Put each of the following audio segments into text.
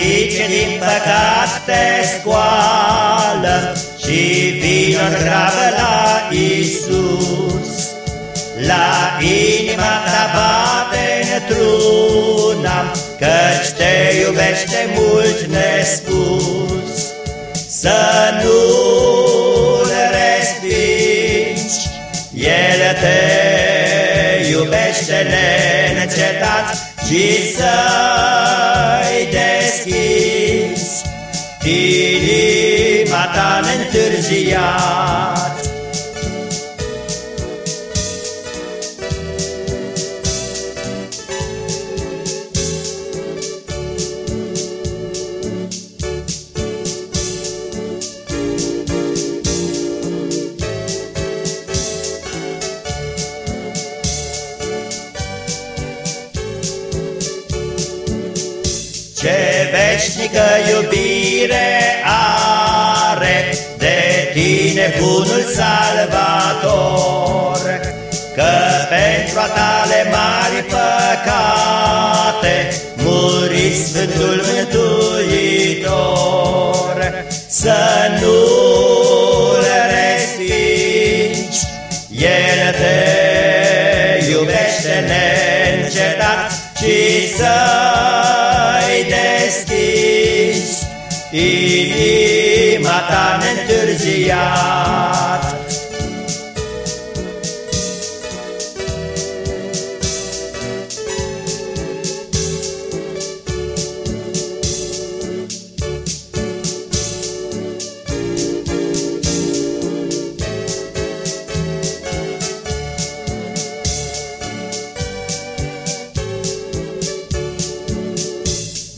ce din păcat te scoală Și vino în grabă la Isus. La inima ta bate într-una Căci te iubește mult nespus Să nu-L respingi El te iubește neîncetat Și să-i deschizi Inima ta neîntârziat. Ce veșnică iubire are de tine bunul salvator, Că pentru a tale mari păcate muri Sfântul inima ta neîntârziat.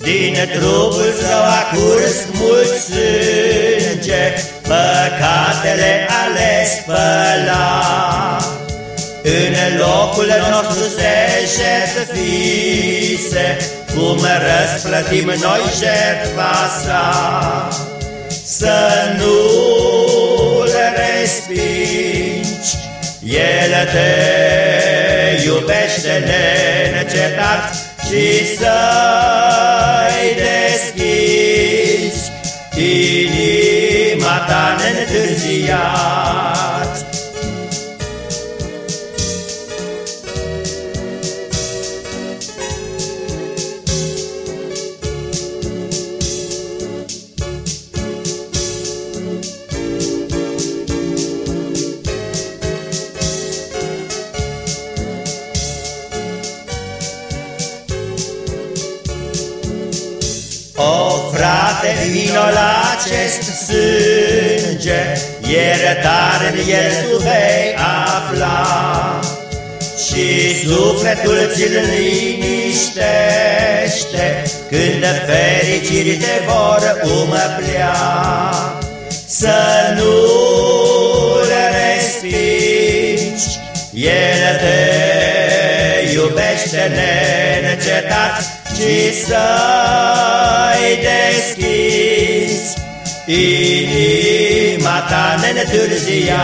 Din trupul său a curs mult sânge, Păcatele ale spăla. În locul nostru se jertfise, Cum răsplătim noi jertfa sa. Să nu-L respingi, El te iubește neîncetat, Și să-i inima ta neîntârziat. O frate, vino la acest sânge, Iertare în el tu vei afla, Și sufletul ți-l liniștește, Când fericiri te vor umplea. Să nu-L respingi, El te iubește neîncetat, Ci să-i deschizi inima gata, ne-netârziat